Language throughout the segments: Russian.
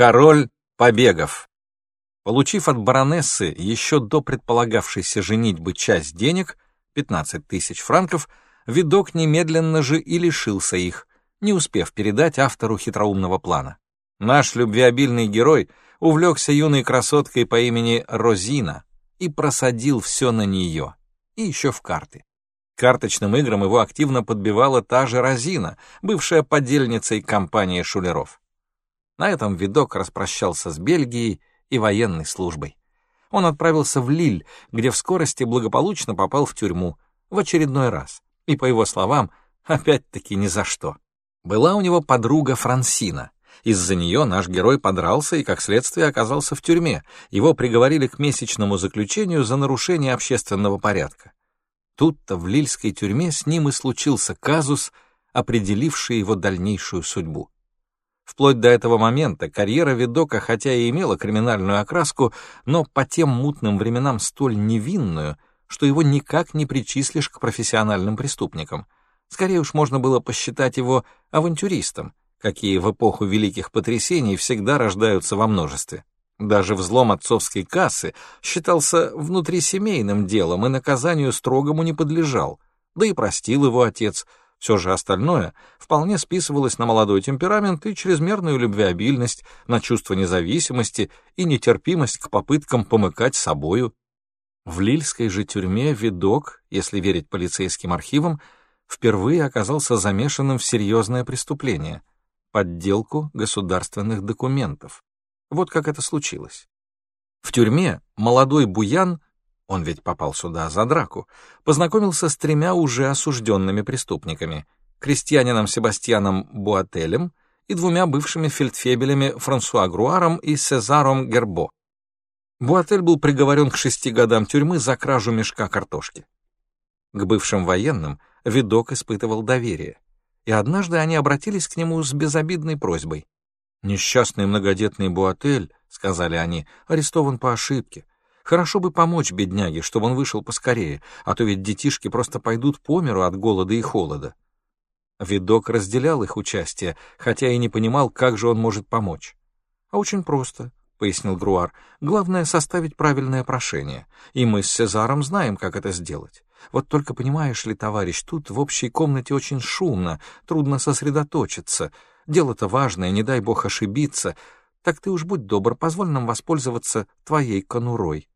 Король побегов. Получив от баронессы еще до предполагавшейся женитьбы часть денег, 15 тысяч франков, видок немедленно же и лишился их, не успев передать автору хитроумного плана. Наш любвеобильный герой увлекся юной красоткой по имени Розина и просадил все на нее, и еще в карты. Карточным играм его активно подбивала та же Розина, бывшая подельницей компании шулеров. На этом видок распрощался с Бельгией и военной службой. Он отправился в Лиль, где в скорости благополучно попал в тюрьму, в очередной раз. И, по его словам, опять-таки ни за что. Была у него подруга Франсина. Из-за нее наш герой подрался и, как следствие, оказался в тюрьме. Его приговорили к месячному заключению за нарушение общественного порядка. Тут-то в лильской тюрьме с ним и случился казус, определивший его дальнейшую судьбу. Вплоть до этого момента карьера Видока, хотя и имела криминальную окраску, но по тем мутным временам столь невинную, что его никак не причислишь к профессиональным преступникам. Скорее уж можно было посчитать его авантюристом, какие в эпоху великих потрясений всегда рождаются во множестве. Даже взлом отцовской кассы считался внутрисемейным делом и наказанию строгому не подлежал, да и простил его отец — все же остальное вполне списывалось на молодой темперамент и чрезмерную любвеобильность, на чувство независимости и нетерпимость к попыткам помыкать собою. В Лильской же тюрьме видок, если верить полицейским архивам, впервые оказался замешанным в серьезное преступление — подделку государственных документов. Вот как это случилось. В тюрьме молодой Буян он ведь попал сюда за драку, познакомился с тремя уже осужденными преступниками — крестьянином Себастьяном Буателем и двумя бывшими фельдфебелями Франсуа Груаром и Сезаром Гербо. Буатель был приговорен к шести годам тюрьмы за кражу мешка картошки. К бывшим военным видок испытывал доверие, и однажды они обратились к нему с безобидной просьбой. «Несчастный многодетный Буатель», — сказали они, — «арестован по ошибке. Хорошо бы помочь бедняге, чтобы он вышел поскорее, а то ведь детишки просто пойдут по миру от голода и холода. Видок разделял их участие, хотя и не понимал, как же он может помочь. — А очень просто, — пояснил Груар. — Главное — составить правильное прошение, и мы с Сезаром знаем, как это сделать. Вот только понимаешь ли, товарищ, тут в общей комнате очень шумно, трудно сосредоточиться. Дело-то важное, не дай бог ошибиться. Так ты уж будь добр, позволь нам воспользоваться твоей конурой.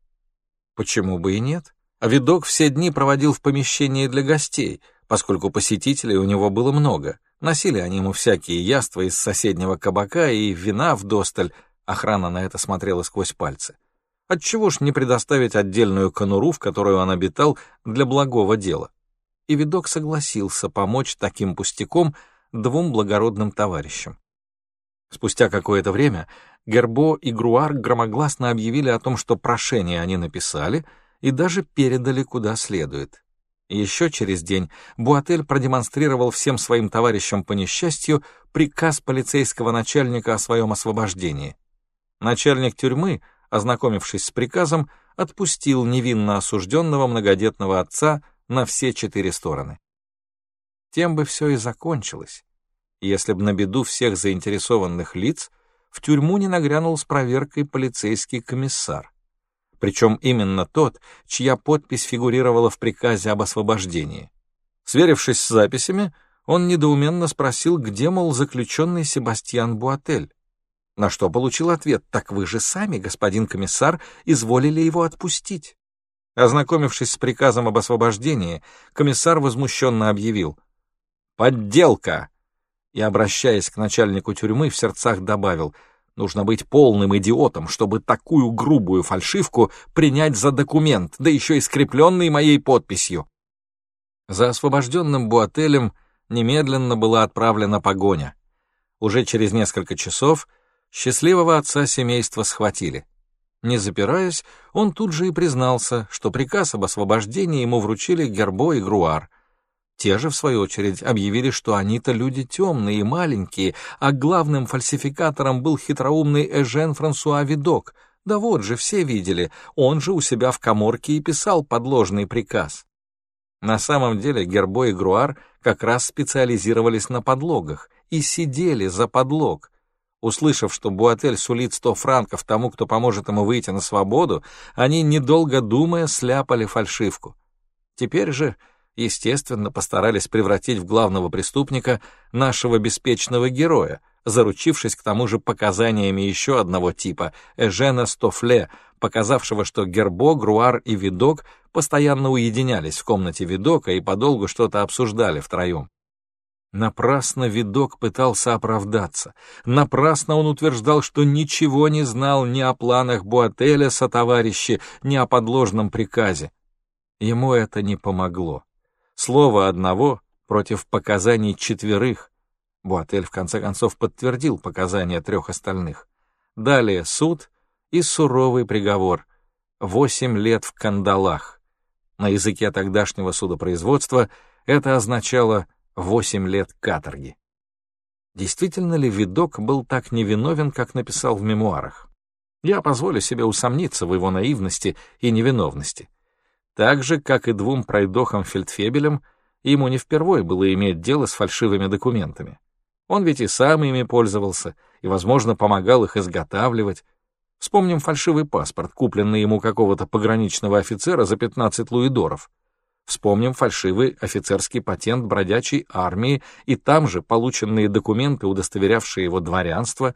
Почему бы и нет? А видок все дни проводил в помещении для гостей, поскольку посетителей у него было много. Носили они ему всякие яства из соседнего кабака и вина в досталь. Охрана на это смотрела сквозь пальцы. Отчего ж не предоставить отдельную конуру, в которую он обитал, для благого дела? И видок согласился помочь таким пустяком двум благородным товарищам. Спустя какое-то время Гербо и Груар громогласно объявили о том, что прошение они написали и даже передали куда следует. Еще через день Буатель продемонстрировал всем своим товарищам по несчастью приказ полицейского начальника о своем освобождении. Начальник тюрьмы, ознакомившись с приказом, отпустил невинно осужденного многодетного отца на все четыре стороны. Тем бы все и закончилось, если б на беду всех заинтересованных лиц в тюрьму не нагрянул с проверкой полицейский комиссар. Причем именно тот, чья подпись фигурировала в приказе об освобождении. Сверившись с записями, он недоуменно спросил, где, мол, заключенный Себастьян Буатель. На что получил ответ, так вы же сами, господин комиссар, изволили его отпустить. Ознакомившись с приказом об освобождении, комиссар возмущенно объявил «Подделка! И, обращаясь к начальнику тюрьмы, в сердцах добавил «Нужно быть полным идиотом, чтобы такую грубую фальшивку принять за документ, да еще и скрепленный моей подписью». За освобожденным Буателем немедленно была отправлена погоня. Уже через несколько часов счастливого отца семейства схватили. Не запираясь, он тут же и признался, что приказ об освобождении ему вручили Гербо и Груар — те же, в свою очередь, объявили, что они-то люди темные и маленькие, а главным фальсификатором был хитроумный Эжен Франсуа Видок. Да вот же, все видели, он же у себя в коморке и писал подложный приказ. На самом деле Гербо и Груар как раз специализировались на подлогах и сидели за подлог. Услышав, что Буатель сулит сто франков тому, кто поможет ему выйти на свободу, они, недолго думая, сляпали фальшивку. Теперь же, естественно, постарались превратить в главного преступника нашего беспечного героя, заручившись к тому же показаниями еще одного типа, Эжена Стофле, показавшего, что Гербо, Груар и Видок постоянно уединялись в комнате Видока и подолгу что-то обсуждали втроем. Напрасно видок пытался оправдаться. Напрасно он утверждал, что ничего не знал ни о планах Буателя со товарищи, ни о подложном приказе. Ему это не помогло. Слово одного против показаний четверых. Буатель в конце концов подтвердил показания трех остальных. Далее суд и суровый приговор. Восемь лет в кандалах. На языке тогдашнего судопроизводства это означало Восемь лет каторги. Действительно ли видок был так невиновен, как написал в мемуарах? Я позволю себе усомниться в его наивности и невиновности. Так же, как и двум пройдохам-фельдфебелям, ему не впервые было иметь дело с фальшивыми документами. Он ведь и сам ими пользовался, и, возможно, помогал их изготавливать. Вспомним фальшивый паспорт, купленный ему какого-то пограничного офицера за 15 луидоров — Вспомним фальшивый офицерский патент бродячей армии и там же полученные документы, удостоверявшие его дворянство,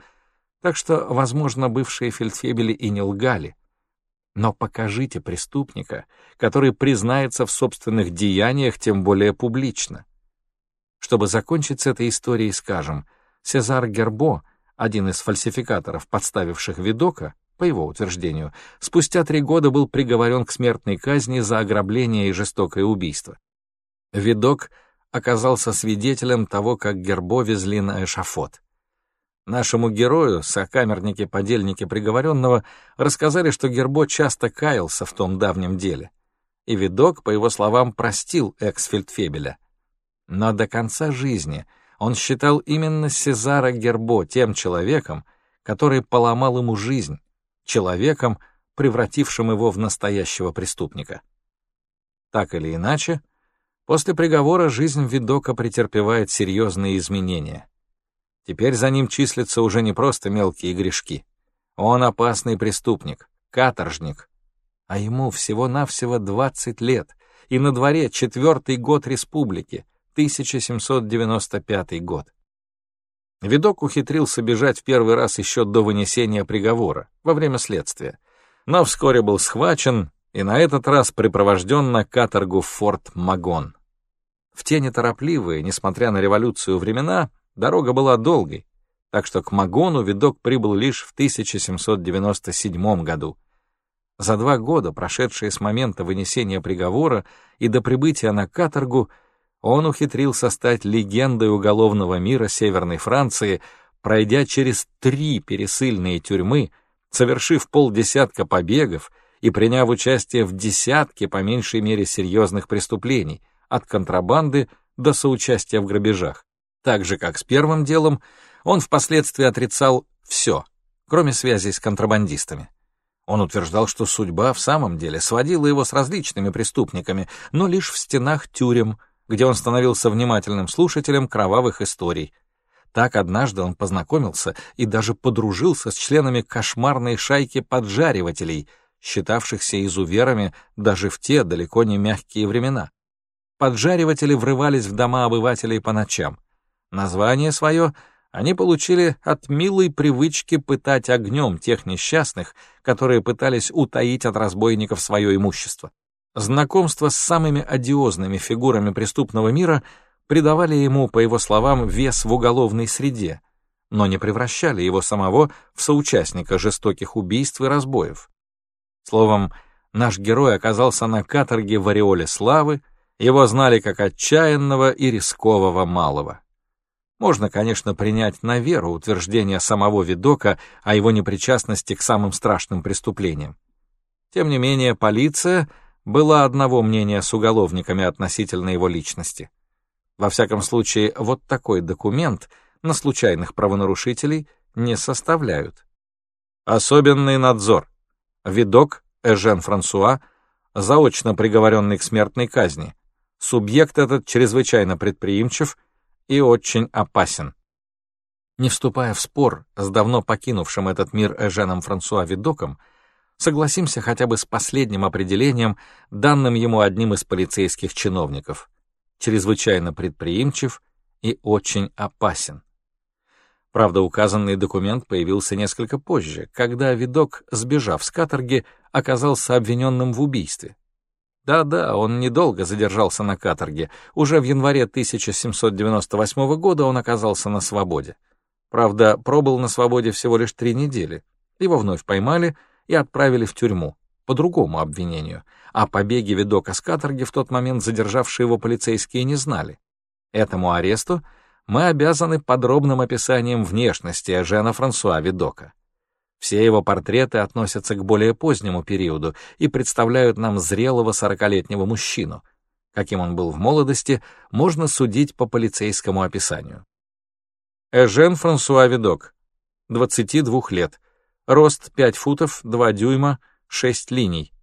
так что, возможно, бывшие фельдфебели и не лгали. Но покажите преступника, который признается в собственных деяниях, тем более публично. Чтобы закончить с этой историей, скажем, Сезар Гербо, один из фальсификаторов, подставивших Видока, по его утверждению, спустя три года был приговорен к смертной казни за ограбление и жестокое убийство. Видок оказался свидетелем того, как Гербо везли на эшафот. Нашему герою, сокамерники-подельники приговоренного, рассказали, что Гербо часто каялся в том давнем деле. И Видок, по его словам, простил экс-фельдфебеля. Но до конца жизни он считал именно Сезара Гербо тем человеком, который поломал ему жизнь, человеком, превратившим его в настоящего преступника. Так или иначе, после приговора жизнь Видока претерпевает серьезные изменения. Теперь за ним числятся уже не просто мелкие грешки. Он опасный преступник, каторжник, а ему всего-навсего 20 лет, и на дворе четвертый год республики, 1795 год. Видок ухитрился бежать в первый раз еще до вынесения приговора, во время следствия, но вскоре был схвачен и на этот раз припровожден на каторгу в форт Магон. В те неторопливые, несмотря на революцию времена, дорога была долгой, так что к Магону Видок прибыл лишь в 1797 году. За два года, прошедшие с момента вынесения приговора и до прибытия на каторгу, он ухитрился стать легендой уголовного мира Северной Франции, пройдя через три пересыльные тюрьмы, совершив полдесятка побегов и приняв участие в десятке, по меньшей мере, серьезных преступлений, от контрабанды до соучастия в грабежах. Так же, как с первым делом, он впоследствии отрицал все, кроме связей с контрабандистами. Он утверждал, что судьба в самом деле сводила его с различными преступниками, но лишь в стенах тюрем, где он становился внимательным слушателем кровавых историй. Так однажды он познакомился и даже подружился с членами кошмарной шайки поджаривателей, считавшихся изуверами даже в те далеко не мягкие времена. Поджариватели врывались в дома обывателей по ночам. Название свое они получили от милой привычки пытать огнем тех несчастных, которые пытались утаить от разбойников свое имущество. Знакомство с самыми одиозными фигурами преступного мира придавали ему, по его словам, вес в уголовной среде, но не превращали его самого в соучастника жестоких убийств и разбоев. Словом, наш герой оказался на каторге в ореоле славы, его знали как отчаянного и рискового малого. Можно, конечно, принять на веру утверждение самого Видока о его непричастности к самым страшным преступлениям. Тем не менее, полиция — было одного мнения с уголовниками относительно его личности. Во всяком случае, вот такой документ на случайных правонарушителей не составляют. Особенный надзор. Видок Эжен Франсуа, заочно приговоренный к смертной казни. Субъект этот чрезвычайно предприимчив и очень опасен. Не вступая в спор с давно покинувшим этот мир Эженом Франсуа Видоком, согласимся хотя бы с последним определением, данным ему одним из полицейских чиновников. Чрезвычайно предприимчив и очень опасен. Правда, указанный документ появился несколько позже, когда Видок, сбежав с каторги, оказался обвиненным в убийстве. Да-да, он недолго задержался на каторге. Уже в январе 1798 года он оказался на свободе. Правда, пробыл на свободе всего лишь три недели. Его вновь поймали и отправили в тюрьму по другому обвинению. О побеге Видока с каторги в тот момент задержавшие его полицейские не знали. Этому аресту мы обязаны подробным описанием внешности Жена Франсуа Видока. Все его портреты относятся к более позднему периоду и представляют нам зрелого сорокалетнего мужчину. Каким он был в молодости, можно судить по полицейскому описанию. Эжен Франсуа Видок, 22 лет, рост 5 футов 2 дюйма, 6 линий,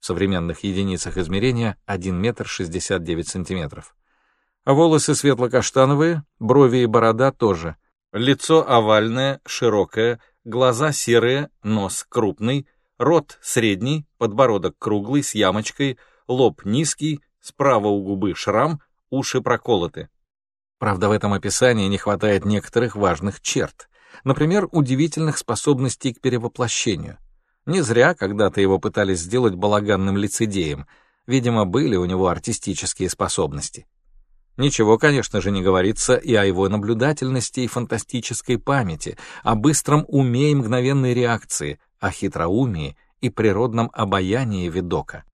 в современных единицах измерения 1 метр 69 сантиметров. Волосы светло-каштановые, брови и борода тоже. Лицо овальное, широкое, глаза серые, нос крупный, рот средний, подбородок круглый с ямочкой, лоб низкий, справа у губы шрам, уши проколоты. Правда, в этом описании не хватает некоторых важных черт, например, удивительных способностей к перевоплощению. Не зря когда-то его пытались сделать балаганным лицедеем, видимо, были у него артистические способности. Ничего, конечно же, не говорится и о его наблюдательности и фантастической памяти, о быстром уме и мгновенной реакции, о хитроумии и природном обаянии видока.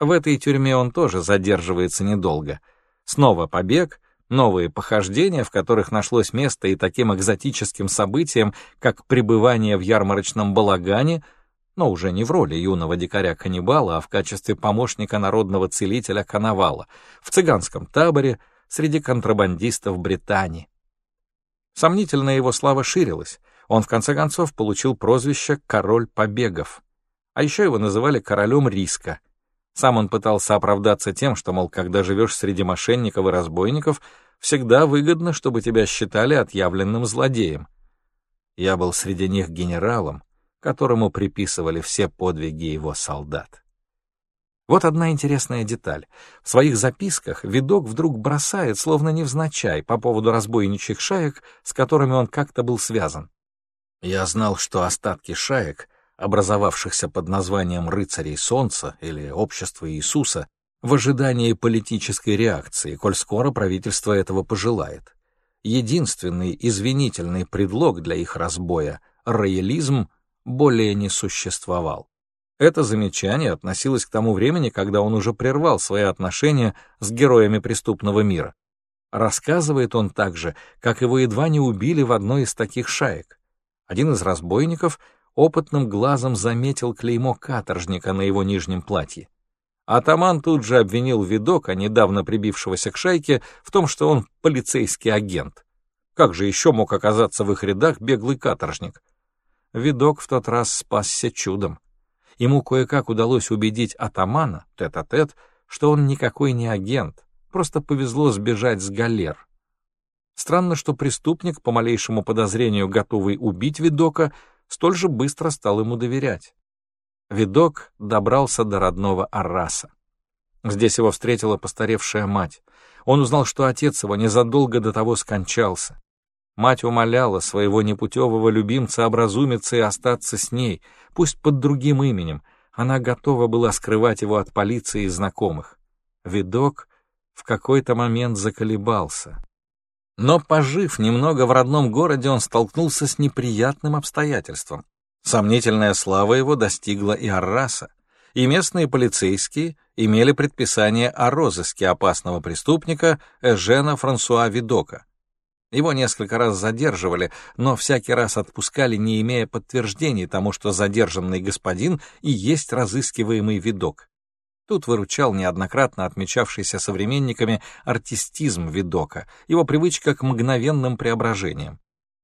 В этой тюрьме он тоже задерживается недолго. Снова побег, новые похождения, в которых нашлось место и таким экзотическим событиям, как пребывание в ярмарочном балагане — но уже не в роли юного дикаря-каннибала, а в качестве помощника народного целителя Коновала, в цыганском таборе среди контрабандистов Британии. Сомнительно его слава ширилась, он в конце концов получил прозвище «король побегов», а еще его называли королем риска. Сам он пытался оправдаться тем, что, мол, когда живешь среди мошенников и разбойников, всегда выгодно, чтобы тебя считали отъявленным злодеем. Я был среди них генералом, которому приписывали все подвиги его солдат. Вот одна интересная деталь. В своих записках видок вдруг бросает, словно невзначай, по поводу разбойничьих шаек, с которыми он как-то был связан. Я знал, что остатки шаек, образовавшихся под названием «Рыцарей Солнца» или «Общество Иисуса», в ожидании политической реакции, коль скоро правительство этого пожелает. Единственный извинительный предлог для их разбоя — роялизм более не существовал. Это замечание относилось к тому времени, когда он уже прервал свои отношения с героями преступного мира. Рассказывает он также, как его едва не убили в одной из таких шаек. Один из разбойников опытным глазом заметил клеймо каторжника на его нижнем платье. Атаман тут же обвинил видока, недавно прибившегося к шайке, в том, что он полицейский агент. Как же еще мог оказаться в их рядах беглый каторжник? Видок в тот раз спасся чудом. Ему кое-как удалось убедить атамана, тет-а-тет, -тет, что он никакой не агент, просто повезло сбежать с галер. Странно, что преступник, по малейшему подозрению готовый убить Видока, столь же быстро стал ему доверять. Видок добрался до родного Арраса. Здесь его встретила постаревшая мать. Он узнал, что отец его незадолго до того скончался. Мать умоляла своего непутевого любимца образумиться и остаться с ней, пусть под другим именем. Она готова была скрывать его от полиции и знакомых. Видок в какой-то момент заколебался. Но, пожив немного в родном городе, он столкнулся с неприятным обстоятельством. Сомнительная слава его достигла и Арраса, и местные полицейские имели предписание о розыске опасного преступника Эжена Франсуа Видока. Его несколько раз задерживали, но всякий раз отпускали, не имея подтверждений тому, что задержанный господин и есть разыскиваемый видок. Тут выручал неоднократно отмечавшийся современниками артистизм видока, его привычка к мгновенным преображениям.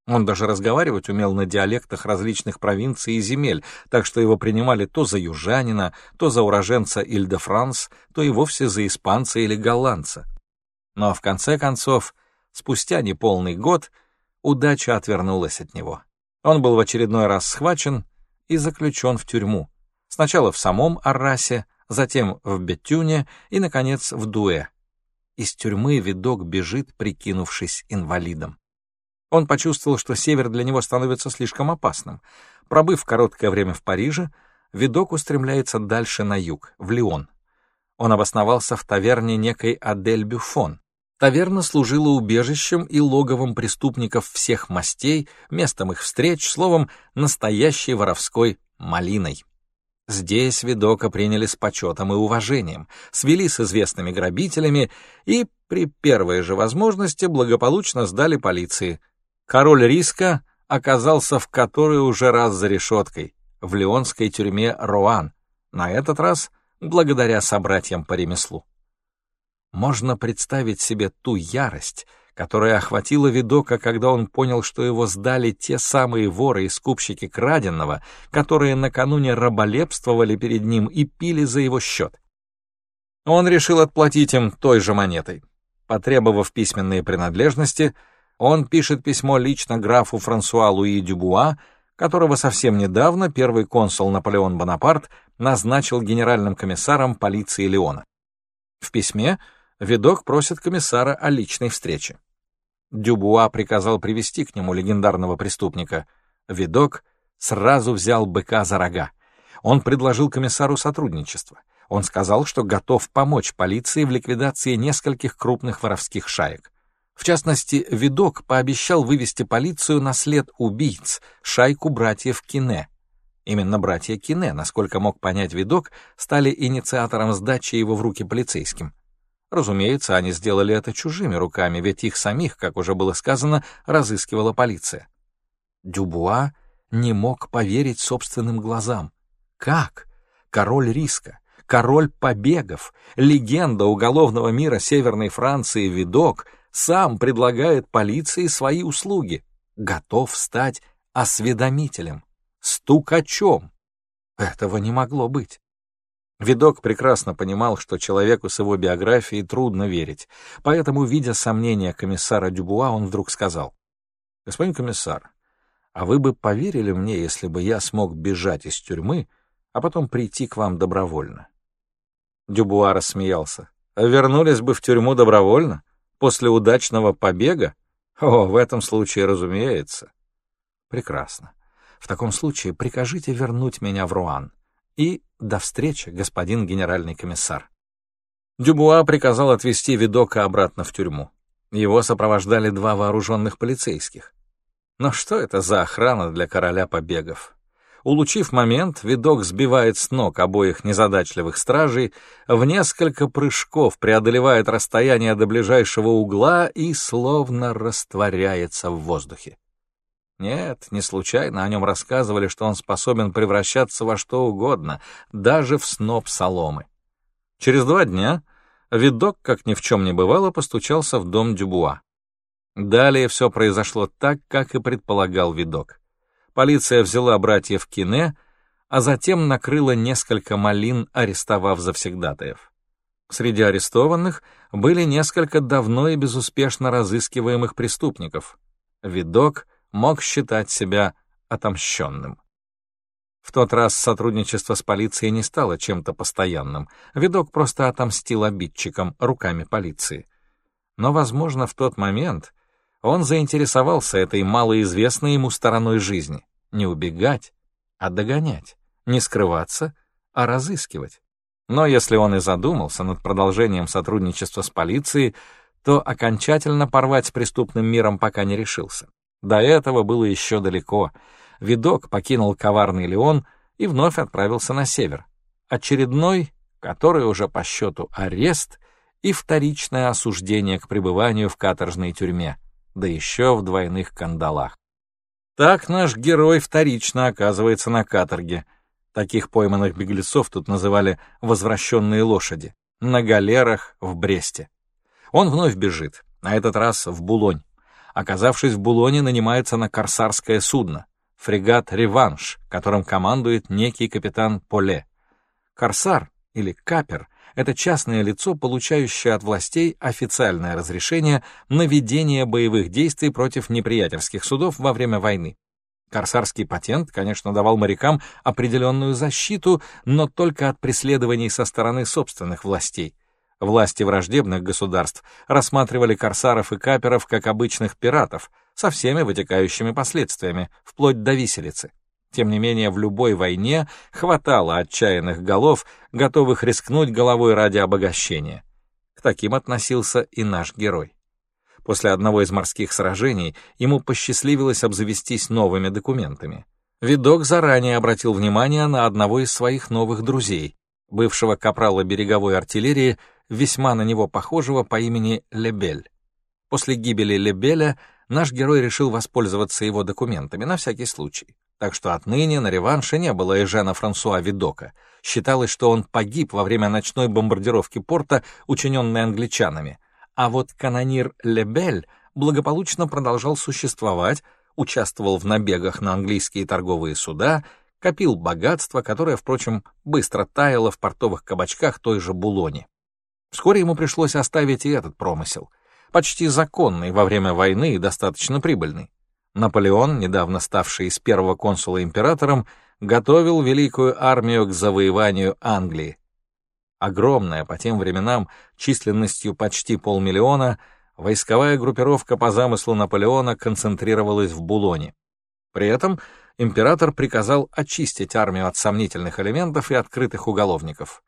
Он даже разговаривать умел на диалектах различных провинций и земель, так что его принимали то за южанина, то за уроженца Иль-де-Франс, то и вовсе за испанца или голландца. Но в конце концов Спустя неполный год удача отвернулась от него. Он был в очередной раз схвачен и заключен в тюрьму. Сначала в самом Аррасе, затем в Бетюне и, наконец, в Дуэ. Из тюрьмы видок бежит, прикинувшись инвалидом. Он почувствовал, что север для него становится слишком опасным. Пробыв короткое время в Париже, видок устремляется дальше на юг, в Лион. Он обосновался в таверне некой Адель Бюфон. Таверна служила убежищем и логовом преступников всех мастей, местом их встреч, словом, настоящей воровской малиной. Здесь Видока приняли с почетом и уважением, свели с известными грабителями и при первой же возможности благополучно сдали полиции. Король риска оказался в которой уже раз за решеткой, в леонской тюрьме Роан, на этот раз благодаря собратьям по ремеслу. Можно представить себе ту ярость, которая охватила Видока, когда он понял, что его сдали те самые воры и скупщики краденного, которые накануне раболепствовали перед ним и пили за его счет. Он решил отплатить им той же монетой. Потребовав письменные принадлежности, он пишет письмо лично графу Франсуа Луи Дюбуа, которого совсем недавно первый консул Наполеон Бонапарт назначил генеральным комиссаром полиции Леона. В письме Видок просит комиссара о личной встрече. Дюбуа приказал привести к нему легендарного преступника. Видок сразу взял быка за рога. Он предложил комиссару сотрудничество. Он сказал, что готов помочь полиции в ликвидации нескольких крупных воровских шаек. В частности, Видок пообещал вывести полицию на след убийц, шайку братьев Кине. Именно братья Кине, насколько мог понять Видок, стали инициатором сдачи его в руки полицейским. Разумеется, они сделали это чужими руками, ведь их самих, как уже было сказано, разыскивала полиция. Дюбуа не мог поверить собственным глазам. Как? Король риска, король побегов, легенда уголовного мира Северной Франции Видок сам предлагает полиции свои услуги, готов стать осведомителем, стукачом. Этого не могло быть. Видок прекрасно понимал, что человеку с его биографией трудно верить, поэтому, видя сомнения комиссара Дюбуа, он вдруг сказал, «Господин комиссар, а вы бы поверили мне, если бы я смог бежать из тюрьмы, а потом прийти к вам добровольно?» Дюбуа рассмеялся. «Вернулись бы в тюрьму добровольно? После удачного побега? О, в этом случае, разумеется». «Прекрасно. В таком случае прикажите вернуть меня в Руан и до встречи, господин генеральный комиссар. Дюбуа приказал отвезти Видока обратно в тюрьму. Его сопровождали два вооруженных полицейских. Но что это за охрана для короля побегов? Улучив момент, видок сбивает с ног обоих незадачливых стражей, в несколько прыжков преодолевает расстояние до ближайшего угла и словно растворяется в воздухе. Нет, не случайно о нем рассказывали, что он способен превращаться во что угодно, даже в сноп соломы. Через два дня видок, как ни в чем не бывало, постучался в дом Дюбуа. Далее все произошло так, как и предполагал видок. Полиция взяла братьев Кине, а затем накрыла несколько малин, арестовав завсегдатаев. Среди арестованных были несколько давно и безуспешно разыскиваемых преступников. Видок — мог считать себя отомщенным. В тот раз сотрудничество с полицией не стало чем-то постоянным. Видок просто отомстил обидчикам руками полиции. Но, возможно, в тот момент он заинтересовался этой малоизвестной ему стороной жизни. Не убегать, а догонять. Не скрываться, а разыскивать. Но если он и задумался над продолжением сотрудничества с полицией, то окончательно порвать с преступным миром пока не решился. До этого было еще далеко. Видок покинул коварный Леон и вновь отправился на север. Очередной, который уже по счету арест и вторичное осуждение к пребыванию в каторжной тюрьме, да еще в двойных кандалах. Так наш герой вторично оказывается на каторге. Таких пойманных беглецов тут называли «возвращенные лошади», на галерах в Бресте. Он вновь бежит, на этот раз в Булонь. Оказавшись в Булоне, нанимается на корсарское судно, фрегат «Реванш», которым командует некий капитан Поле. Корсар, или капер, это частное лицо, получающее от властей официальное разрешение на ведение боевых действий против неприятельских судов во время войны. Корсарский патент, конечно, давал морякам определенную защиту, но только от преследований со стороны собственных властей. Власти враждебных государств рассматривали корсаров и каперов как обычных пиратов, со всеми вытекающими последствиями, вплоть до виселицы. Тем не менее, в любой войне хватало отчаянных голов, готовых рискнуть головой ради обогащения. К таким относился и наш герой. После одного из морских сражений ему посчастливилось обзавестись новыми документами. Видок заранее обратил внимание на одного из своих новых друзей, бывшего капрала береговой артиллерии, весьма на него похожего по имени Лебель. После гибели Лебеля наш герой решил воспользоваться его документами на всякий случай. Так что отныне на реванше не было Эжена Франсуа Видока. Считалось, что он погиб во время ночной бомбардировки порта, учиненной англичанами, а вот канонир Лебель благополучно продолжал существовать, участвовал в набегах на английские торговые суда, копил богатство, которое, впрочем, быстро таяло в портовых кабачках той же Булони. Вскоре ему пришлось оставить и этот промысел, почти законный во время войны и достаточно прибыльный. Наполеон, недавно ставший из первого консула императором, готовил великую армию к завоеванию Англии, огромная по тем временам численностью почти полмиллиона, войсковая группировка по замыслу Наполеона концентрировалась в Булоне. При этом император приказал очистить армию от сомнительных элементов и открытых уголовников.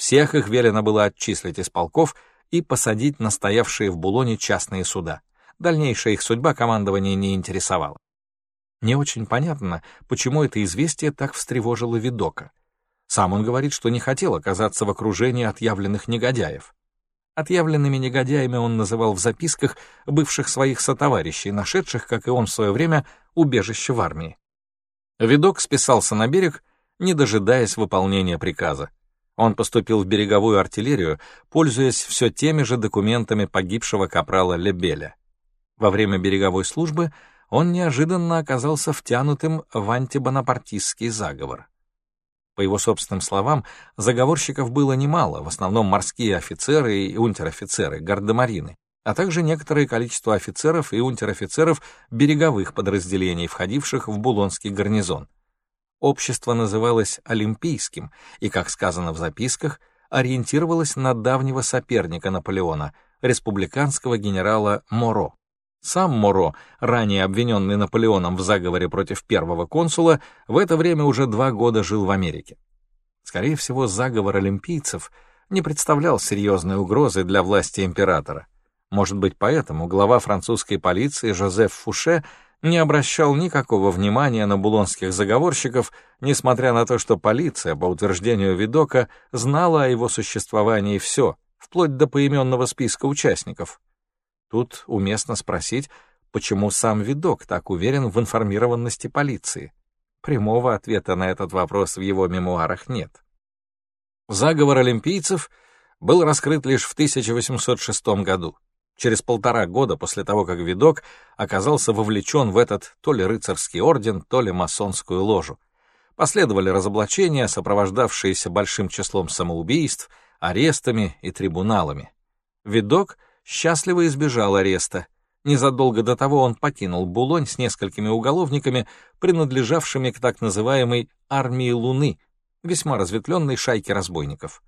Всех их велено было отчислить из полков и посадить на стоявшие в Булоне частные суда. Дальнейшая их судьба командования не интересовала. Не очень понятно, почему это известие так встревожило Видока. Сам он говорит, что не хотел оказаться в окружении отъявленных негодяев. Отъявленными негодяями он называл в записках бывших своих сотоварищей, нашедших, как и он в свое время, убежище в армии. Видок списался на берег, не дожидаясь выполнения приказа. Он поступил в береговую артиллерию, пользуясь все теми же документами погибшего капрала Лебеля. Во время береговой службы он неожиданно оказался втянутым в антибонапартистский заговор. По его собственным словам, заговорщиков было немало, в основном морские офицеры и унтер-офицеры, гардемарины, а также некоторое количество офицеров и унтер-офицеров береговых подразделений, входивших в Булонский гарнизон. Общество называлось Олимпийским и, как сказано в записках, ориентировалось на давнего соперника Наполеона, республиканского генерала Моро. Сам Моро, ранее обвиненный Наполеоном в заговоре против первого консула, в это время уже два года жил в Америке. Скорее всего, заговор олимпийцев не представлял серьезной угрозы для власти императора. Может быть, поэтому глава французской полиции Жозеф Фуше не обращал никакого внимания на булонских заговорщиков, несмотря на то, что полиция, по утверждению Видока, знала о его существовании все, вплоть до поименного списка участников. Тут уместно спросить, почему сам видок так уверен в информированности полиции. Прямого ответа на этот вопрос в его мемуарах нет. Заговор олимпийцев был раскрыт лишь в 1806 году, через полтора года после того, как видок оказался вовлечен в этот то ли рыцарский орден, то ли масонскую ложу. Последовали разоблачения, сопровождавшиеся большим числом самоубийств, арестами и трибуналами. Видок — счастливо избежал ареста. Незадолго до того он покинул Булонь с несколькими уголовниками, принадлежавшими к так называемой «армии Луны», весьма разветвленной шайке разбойников.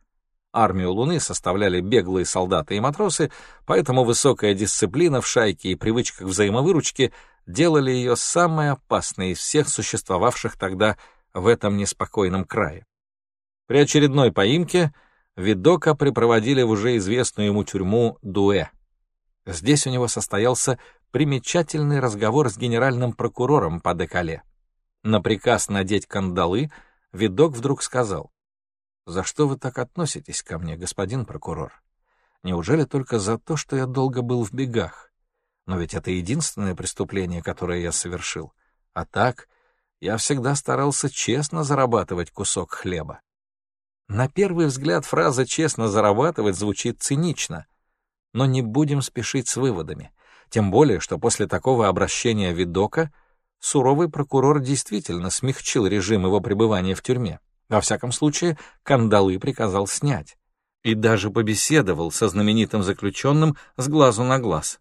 Армию Луны составляли беглые солдаты и матросы, поэтому высокая дисциплина в шайке и привычка к взаимовыручке делали ее самой опасной из всех существовавших тогда в этом неспокойном крае. При очередной поимке Видока припроводили в уже известную ему тюрьму Дуэ. Здесь у него состоялся примечательный разговор с генеральным прокурором по Декале. На приказ надеть кандалы Видок вдруг сказал, «За что вы так относитесь ко мне, господин прокурор? Неужели только за то, что я долго был в бегах? Но ведь это единственное преступление, которое я совершил. А так, я всегда старался честно зарабатывать кусок хлеба. На первый взгляд фраза «честно зарабатывать» звучит цинично, но не будем спешить с выводами, тем более, что после такого обращения Видока суровый прокурор действительно смягчил режим его пребывания в тюрьме. Во всяком случае, кандалы приказал снять. и даже побеседовал со знаменитым заключенным с глазу на глаз.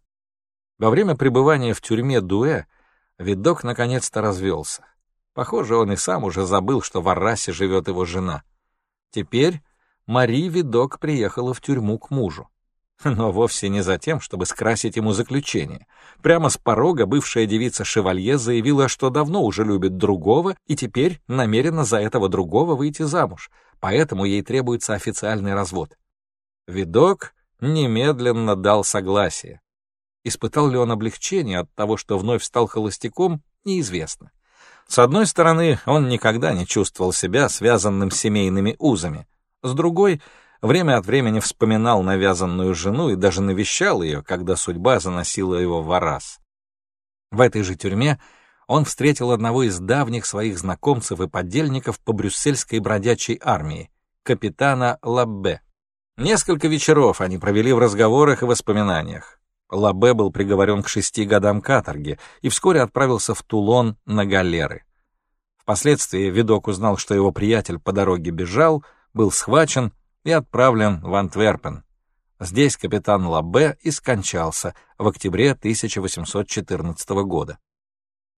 Во время пребывания в тюрьме Дуэ видок наконец-то развелся. Похоже, он и сам уже забыл, что в Аррасе живет его жена. Теперь Мари Видок приехала в тюрьму к мужу. Но вовсе не за тем, чтобы скрасить ему заключение. Прямо с порога бывшая девица Шевалье заявила, что давно уже любит другого и теперь намерена за этого другого выйти замуж, поэтому ей требуется официальный развод. Видок немедленно дал согласие. Испытал ли он облегчение от того, что вновь стал холостяком, неизвестно. С одной стороны, он никогда не чувствовал себя связанным семейными узами. С другой, время от времени вспоминал навязанную жену и даже навещал ее, когда судьба заносила его в Арас. В этой же тюрьме он встретил одного из давних своих знакомцев и подельников по брюссельской бродячей армии, капитана Лаббе. Несколько вечеров они провели в разговорах и воспоминаниях. Лабе был приговорен к шести годам каторги и вскоре отправился в Тулон на галеры. Впоследствии Видок узнал, что его приятель по дороге бежал, был схвачен и отправлен в Антверпен. Здесь капитан Лабе и скончался в октябре 1814 года.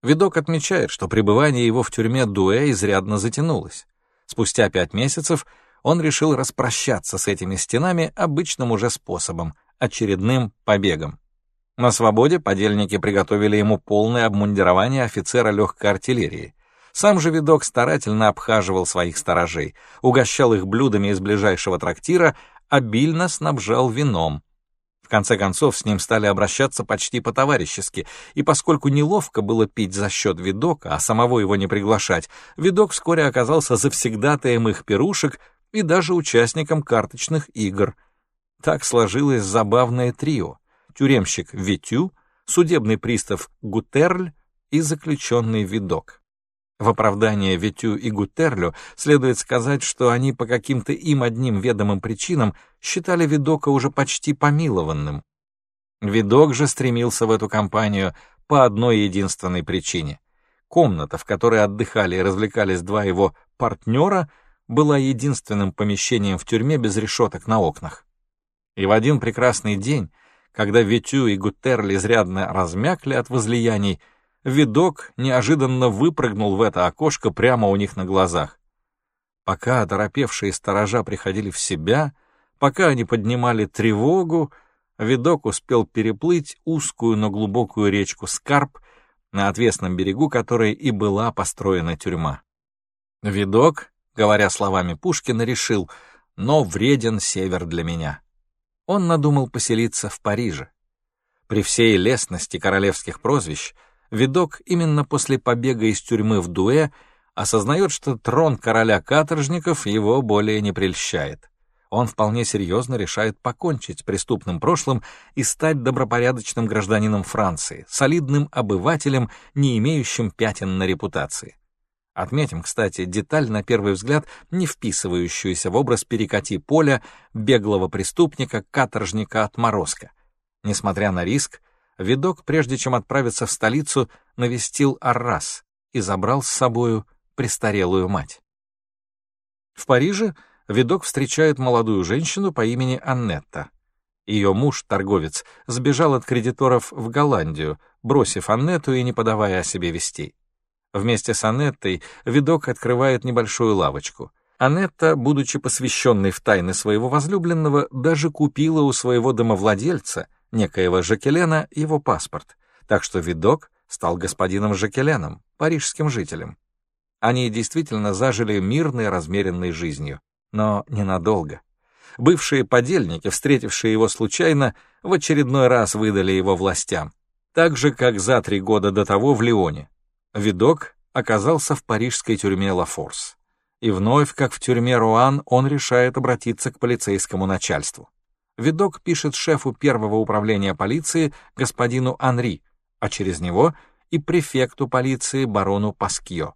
Видок отмечает, что пребывание его в тюрьме Дуэ изрядно затянулось. Спустя пять месяцев он решил распрощаться с этими стенами обычным уже способом — очередным побегом. На свободе подельники приготовили ему полное обмундирование офицера легкой артиллерии. Сам же видок старательно обхаживал своих сторожей, угощал их блюдами из ближайшего трактира, обильно снабжал вином. В конце концов, с ним стали обращаться почти по-товарищески, и поскольку неловко было пить за счет видока, а самого его не приглашать, видок вскоре оказался завсегдатаем их пирушек и даже участником карточных игр. Так сложилось забавное трио — тюремщик Витю, судебный пристав Гутерль и заключенный видок. В оправдание Витю и Гутерлю следует сказать, что они по каким-то им одним ведомым причинам считали Видока уже почти помилованным. Видок же стремился в эту компанию по одной единственной причине. Комната, в которой отдыхали и развлекались два его партнера, была единственным помещением в тюрьме без решеток на окнах. И в один прекрасный день, когда Витю и Гутерли изрядно размякли от возлияний, видок неожиданно выпрыгнул в это окошко прямо у них на глазах. Пока оторопевшие сторожа приходили в себя, пока они поднимали тревогу, видок успел переплыть узкую, но глубокую речку Скарп, на отвесном берегу которой и была построена тюрьма. Видок, говоря словами Пушкина, решил, но вреден север для меня. Он надумал поселиться в Париже. При всей лестности королевских прозвищ — Видок именно после побега из тюрьмы в Дуэ осознает, что трон короля каторжников его более не прельщает. Он вполне серьезно решает покончить с преступным прошлым и стать добропорядочным гражданином Франции, солидным обывателем, не имеющим пятен на репутации. Отметим, кстати, деталь, на первый взгляд, не вписывающуюся в образ перекати поля беглого преступника, каторжника отморозка. Несмотря на риск, Видок, прежде чем отправиться в столицу, навестил Аррас и забрал с собою престарелую мать. В Париже Видок встречает молодую женщину по имени Аннетта. Ее муж, торговец, сбежал от кредиторов в Голландию, бросив Аннетту и не подавая о себе вестей. Вместе с Аннеттой Видок открывает небольшую лавочку. Аннетта, будучи посвященной в тайны своего возлюбленного, даже купила у своего домовладельца — некоего Жакелена его паспорт, так что видок стал господином Жакеленом, парижским жителем. Они действительно зажили мирной, размеренной жизнью, но ненадолго. Бывшие подельники, встретившие его случайно, в очередной раз выдали его властям, так же, как за три года до того в Лионе. Видок оказался в парижской тюрьме Лафорс. И вновь, как в тюрьме Руан, он решает обратиться к полицейскому начальству. Видок пишет шефу первого управления полиции господину Анри, а через него и префекту полиции барону Паскьо.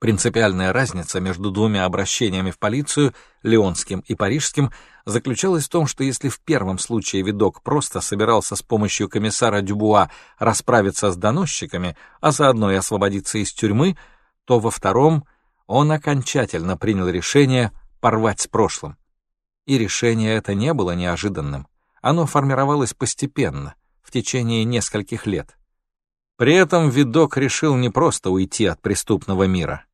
Принципиальная разница между двумя обращениями в полицию, леонским и парижским, заключалась в том, что если в первом случае видок просто собирался с помощью комиссара Дюбуа расправиться с доносчиками, а заодно и освободиться из тюрьмы, то во втором он окончательно принял решение порвать с прошлым. И решение это не было неожиданным. Оно формировалось постепенно, в течение нескольких лет. При этом видок решил не просто уйти от преступного мира.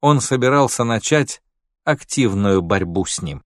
Он собирался начать активную борьбу с ним.